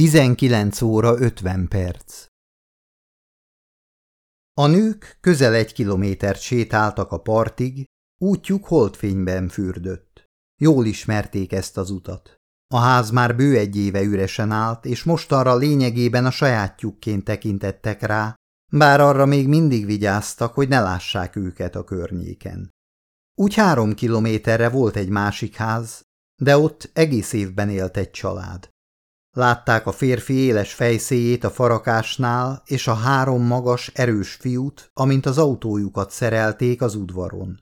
19 óra 50 perc A nők közel egy kilométert sétáltak a partig, útjuk holdfényben fürdött. Jól ismerték ezt az utat. A ház már bő egy éve üresen állt, és mostanra lényegében a sajátjukként tekintettek rá, bár arra még mindig vigyáztak, hogy ne lássák őket a környéken. Úgy három kilométerre volt egy másik ház, de ott egész évben élt egy család. Látták a férfi éles fejszéjét a farakásnál, és a három magas, erős fiút, amint az autójukat szerelték az udvaron.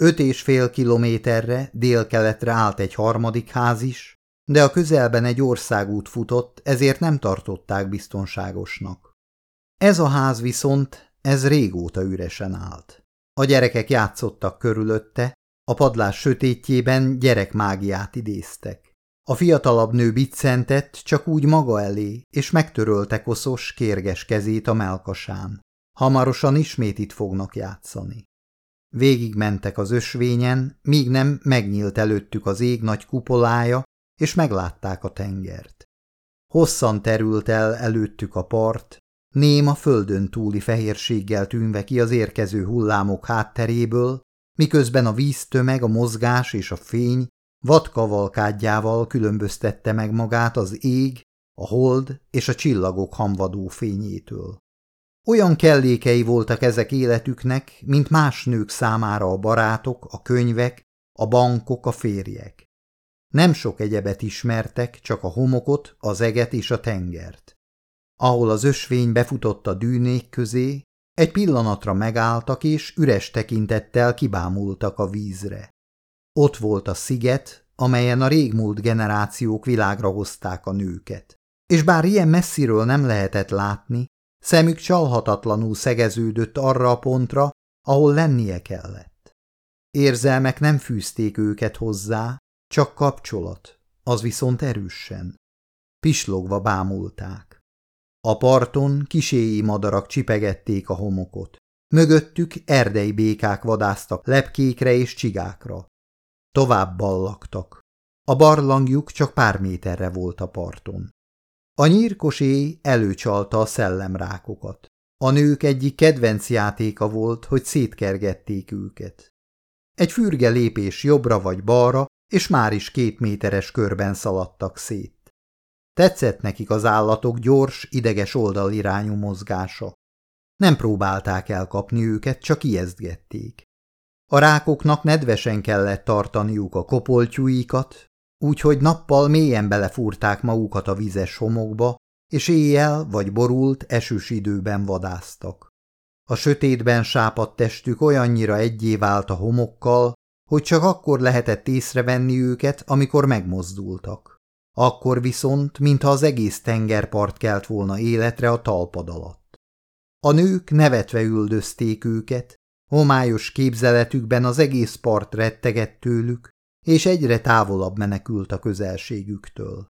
Öt és fél kilométerre délkeletre állt egy harmadik ház is, de a közelben egy országút futott, ezért nem tartották biztonságosnak. Ez a ház viszont, ez régóta üresen állt. A gyerekek játszottak körülötte, a padlás sötétjében gyerekmágiát idéztek. A fiatalabb nő biccentett csak úgy maga elé, és megtörölte koszos, kérges kezét a melkasán. Hamarosan ismét itt fognak játszani. Végigmentek az ösvényen, míg nem megnyílt előttük az ég nagy kupolája, és meglátták a tengert. Hosszan terült el előttük a part, néma földön túli fehérséggel tűnve ki az érkező hullámok hátteréből, miközben a víztömeg, a mozgás és a fény vadkavalkádjával különböztette meg magát az ég, a hold és a csillagok hamvadó fényétől. Olyan kellékei voltak ezek életüknek, mint más nők számára a barátok, a könyvek, a bankok, a férjek. Nem sok egyebet ismertek, csak a homokot, az eget és a tengert. Ahol az ösvény befutott a dűnék közé, egy pillanatra megálltak és üres tekintettel kibámultak a vízre. Ott volt a sziget, amelyen a régmúlt generációk világra hozták a nőket. És bár ilyen messziről nem lehetett látni, szemük csalhatatlanul szegeződött arra a pontra, ahol lennie kellett. Érzelmek nem fűzték őket hozzá, csak kapcsolat, az viszont erősen. Pislogva bámulták. A parton kiséi madarak csipegették a homokot. Mögöttük erdei békák vadáztak lepkékre és csigákra. Tovább ballaktak. A barlangjuk csak pár méterre volt a parton. A nyírkos éj előcsalta a szellemrákokat. A nők egyik kedvenc játéka volt, hogy szétkergették őket. Egy fürge lépés jobbra vagy balra, és már is két méteres körben szaladtak szét. Tetszett nekik az állatok gyors, ideges oldalirányú mozgása. Nem próbálták elkapni őket, csak ijesztgették. A rákoknak nedvesen kellett tartaniuk a kopoltyúikat, úgyhogy nappal mélyen belefúrták magukat a vizes homokba, és éjjel vagy borult, esős időben vadáztak. A sötétben sápadt testük olyannyira egyé vált a homokkal, hogy csak akkor lehetett észrevenni őket, amikor megmozdultak. Akkor viszont, mintha az egész tengerpart kelt volna életre a talpad alatt. A nők nevetve üldözték őket, homályos képzeletükben az egész part rettegett tőlük, és egyre távolabb menekült a közelségüktől.